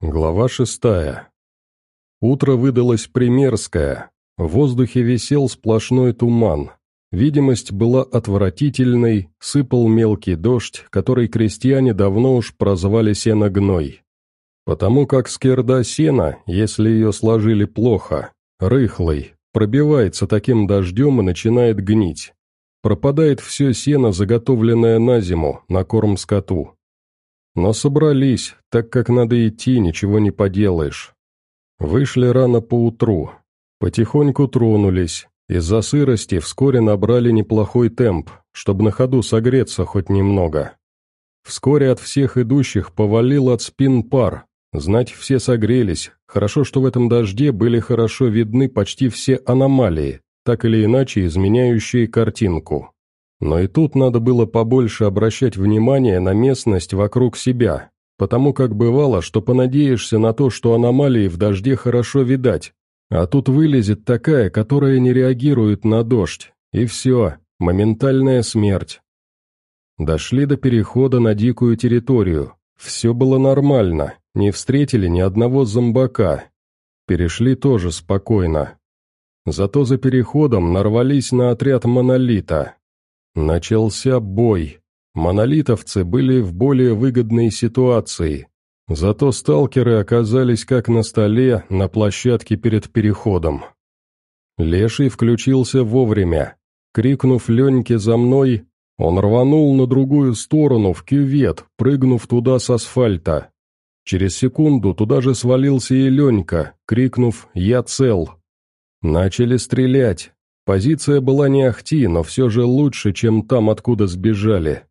Глава шестая. Утро выдалось примерское. В воздухе висел сплошной туман. Видимость была отвратительной, сыпал мелкий дождь, который крестьяне давно уж прозвали сеногной. Потому как скерда сена, если ее сложили плохо, рыхлый, пробивается таким дождем и начинает гнить. Пропадает все сено, заготовленное на зиму, на корм скоту. Но собрались, так как надо идти, ничего не поделаешь. Вышли рано поутру, потихоньку тронулись, из-за сырости вскоре набрали неплохой темп, чтобы на ходу согреться хоть немного. Вскоре от всех идущих повалил от спин пар, знать все согрелись, хорошо, что в этом дожде были хорошо видны почти все аномалии, так или иначе изменяющие картинку. Но и тут надо было побольше обращать внимание на местность вокруг себя, потому как бывало, что понадеешься на то, что аномалии в дожде хорошо видать, а тут вылезет такая, которая не реагирует на дождь, и все, моментальная смерть. Дошли до перехода на дикую территорию. Все было нормально, не встретили ни одного зомбака. Перешли тоже спокойно. Зато за переходом нарвались на отряд монолита. Начался бой. Монолитовцы были в более выгодной ситуации. Зато сталкеры оказались как на столе, на площадке перед переходом. Леший включился вовремя. Крикнув Леньке за мной, он рванул на другую сторону, в кювет, прыгнув туда с асфальта. Через секунду туда же свалился и Ленька, крикнув «Я цел!». Начали стрелять. Позиция была не ахти, но все же лучше, чем там, откуда сбежали.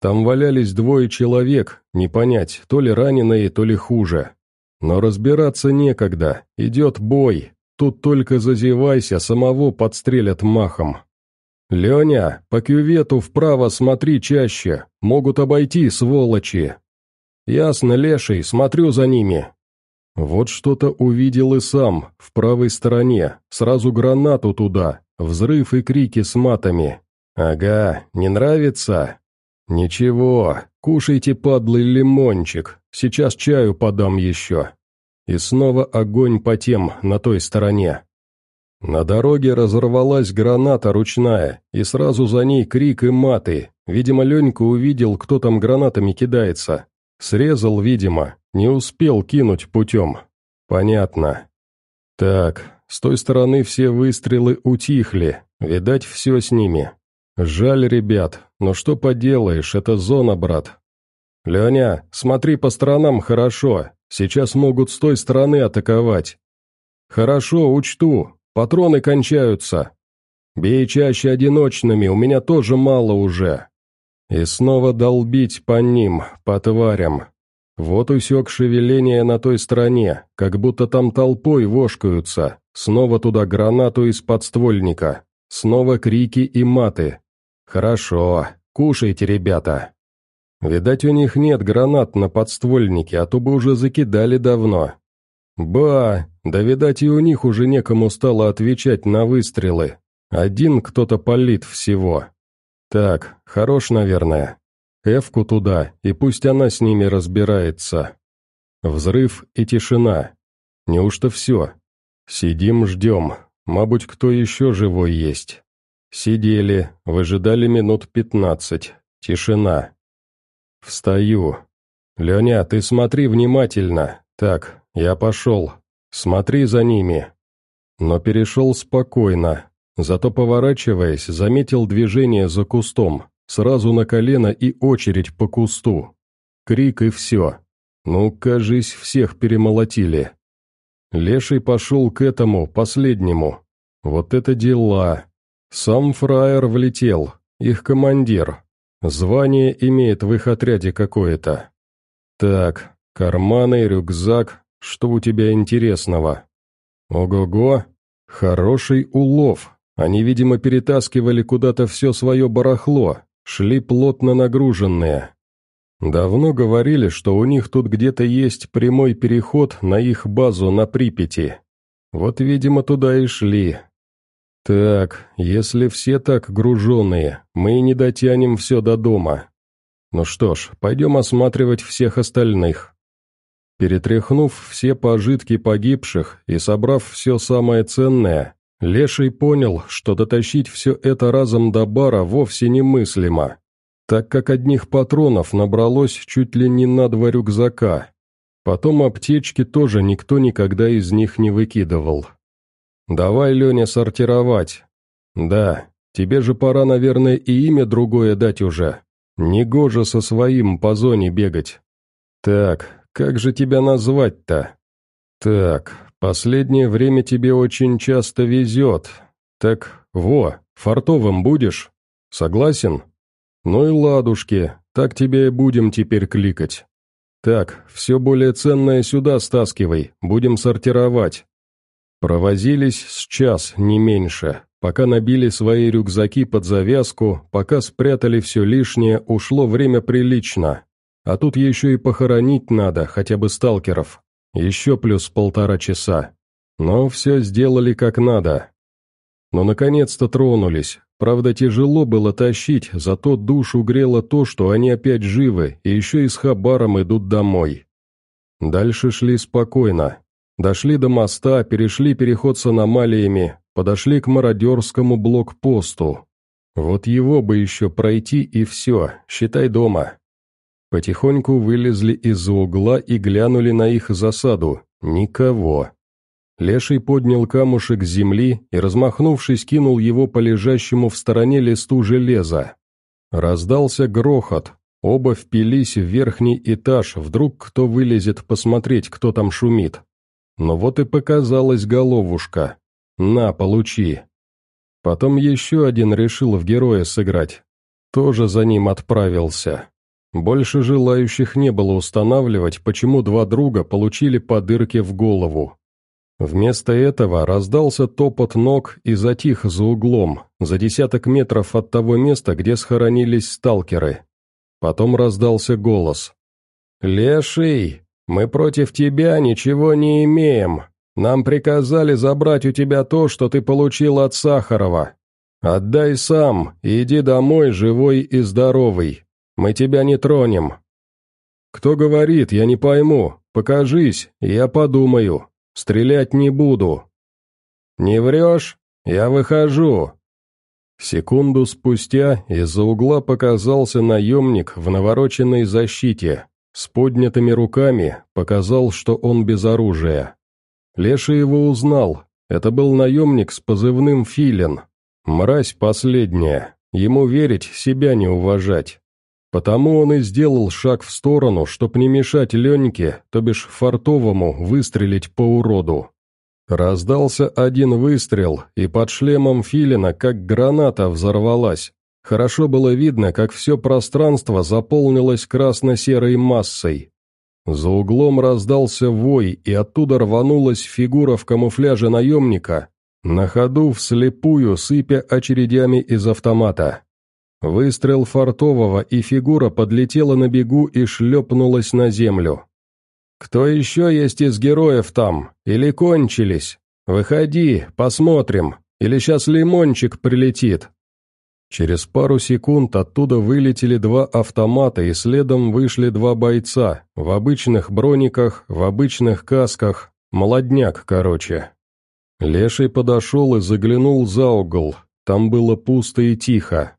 Там валялись двое человек, не понять, то ли раненые, то ли хуже. Но разбираться некогда, идет бой, тут только зазевайся, самого подстрелят махом. «Леня, по кювету вправо смотри чаще, могут обойти, сволочи!» «Ясно, леший, смотрю за ними!» Вот что-то увидел и сам, в правой стороне, сразу гранату туда, Взрыв и крики с матами. «Ага, не нравится?» «Ничего, кушайте, падлый лимончик, сейчас чаю подам еще». И снова огонь по тем на той стороне. На дороге разорвалась граната ручная, и сразу за ней крик и маты. Видимо, Ленька увидел, кто там гранатами кидается. Срезал, видимо, не успел кинуть путем. Понятно. Так, с той стороны все выстрелы утихли, видать, все с ними. Жаль ребят, но что поделаешь, это зона, брат. «Леня, смотри по сторонам хорошо, сейчас могут с той стороны атаковать». «Хорошо, учту, патроны кончаются. Бей чаще одиночными, у меня тоже мало уже». И снова долбить по ним, по тварям, вот усек шевеление на той стороне, как будто там толпой вошкаются, снова туда гранату из подствольника, снова крики и маты. Хорошо, кушайте, ребята. Видать, у них нет гранат на подствольнике, а то бы уже закидали давно. Ба, да видать и у них уже некому стало отвечать на выстрелы. Один кто-то палит всего. Так, хорош, наверное. Эвку туда, и пусть она с ними разбирается. Взрыв и тишина. Неужто все? Сидим, ждем. Мабуть, кто еще живой есть. Сидели, выжидали минут пятнадцать. Тишина. Встаю. «Леня, ты смотри внимательно. Так, я пошел. Смотри за ними». Но перешел спокойно, зато, поворачиваясь, заметил движение за кустом. Сразу на колено и очередь по кусту. Крик и все. Ну, кажись, всех перемолотили. Леший пошел к этому, последнему. Вот это дела. Сам фраер влетел, их командир. Звание имеет в их отряде какое-то. Так, карманы, рюкзак, что у тебя интересного? Ого-го, хороший улов. Они, видимо, перетаскивали куда-то все свое барахло шли плотно нагруженные. Давно говорили, что у них тут где-то есть прямой переход на их базу на Припяти. Вот, видимо, туда и шли. Так, если все так груженные, мы не дотянем все до дома. Ну что ж, пойдем осматривать всех остальных. Перетряхнув все пожитки погибших и собрав все самое ценное, Леший понял, что дотащить все это разом до бара вовсе немыслимо, так как одних патронов набралось чуть ли не на два рюкзака. Потом аптечки тоже никто никогда из них не выкидывал. «Давай, Леня, сортировать». «Да, тебе же пора, наверное, и имя другое дать уже. Негоже со своим по зоне бегать». «Так, как же тебя назвать-то?» «Так, «Последнее время тебе очень часто везет. Так, во, фартовым будешь? Согласен? Ну и ладушки, так тебе и будем теперь кликать. Так, все более ценное сюда стаскивай, будем сортировать». Провозились с час, не меньше, пока набили свои рюкзаки под завязку, пока спрятали все лишнее, ушло время прилично. А тут еще и похоронить надо, хотя бы сталкеров. Еще плюс полтора часа. Но все сделали как надо. Но наконец-то тронулись. Правда, тяжело было тащить, зато душу грело то, что они опять живы и еще и с хабаром идут домой. Дальше шли спокойно. Дошли до моста, перешли переход с аномалиями, подошли к мародерскому блокпосту. Вот его бы еще пройти и все, считай дома. Потихоньку вылезли из-за угла и глянули на их засаду. Никого. Леший поднял камушек с земли и, размахнувшись, кинул его по лежащему в стороне листу железа. Раздался грохот. Оба впились в верхний этаж, вдруг кто вылезет посмотреть, кто там шумит. Но вот и показалась головушка. «На, получи!» Потом еще один решил в героя сыграть. Тоже за ним отправился. Больше желающих не было устанавливать, почему два друга получили по дырке в голову. Вместо этого раздался топот ног и затих за углом, за десяток метров от того места, где схоронились сталкеры. Потом раздался голос. «Леший, мы против тебя ничего не имеем. Нам приказали забрать у тебя то, что ты получил от Сахарова. Отдай сам иди домой живой и здоровый. Мы тебя не тронем». «Кто говорит, я не пойму. Покажись, я подумаю. Стрелять не буду». «Не врешь? Я выхожу». Секунду спустя из-за угла показался наемник в навороченной защите. С поднятыми руками показал, что он без оружия. Леша его узнал. Это был наемник с позывным «Филин». Мразь последняя. Ему верить, себя не уважать. Потому он и сделал шаг в сторону, чтоб не мешать Леньке, то бишь фартовому, выстрелить по уроду. Раздался один выстрел, и под шлемом Филина как граната взорвалась. Хорошо было видно, как все пространство заполнилось красно-серой массой. За углом раздался вой, и оттуда рванулась фигура в камуфляже наемника, на ходу вслепую сыпя очередями из автомата. Выстрел фартового, и фигура подлетела на бегу и шлепнулась на землю. «Кто еще есть из героев там? Или кончились? Выходи, посмотрим. Или сейчас лимончик прилетит». Через пару секунд оттуда вылетели два автомата и следом вышли два бойца, в обычных брониках, в обычных касках, молодняк, короче. Леший подошел и заглянул за угол, там было пусто и тихо.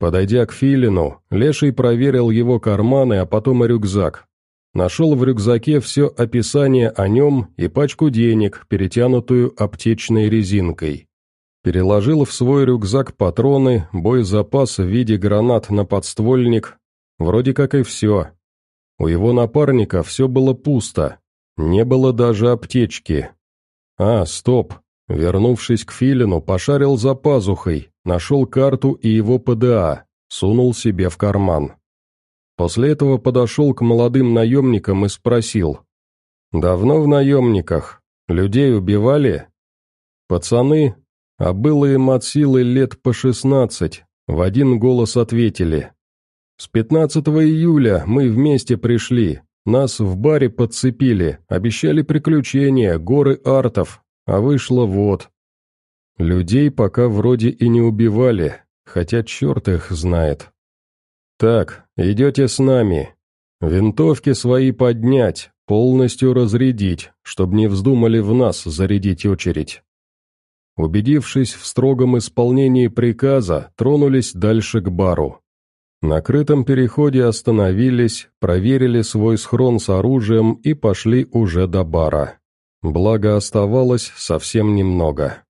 Подойдя к Филину, Леший проверил его карманы, а потом и рюкзак. Нашел в рюкзаке все описание о нем и пачку денег, перетянутую аптечной резинкой. Переложил в свой рюкзак патроны, боезапас в виде гранат на подствольник. Вроде как и все. У его напарника все было пусто. Не было даже аптечки. А, стоп. Вернувшись к Филину, пошарил за пазухой, нашел карту и его ПДА, сунул себе в карман. После этого подошел к молодым наемникам и спросил. «Давно в наемниках? Людей убивали?» «Пацаны, а было им от силы лет по шестнадцать», — в один голос ответили. «С 15 июля мы вместе пришли, нас в баре подцепили, обещали приключения, горы артов, а вышло вот». Людей пока вроде и не убивали, хотя черт их знает. Так, идете с нами. Винтовки свои поднять, полностью разрядить, чтобы не вздумали в нас зарядить очередь. Убедившись в строгом исполнении приказа, тронулись дальше к бару. На крытом переходе остановились, проверили свой схрон с оружием и пошли уже до бара. Благо оставалось совсем немного.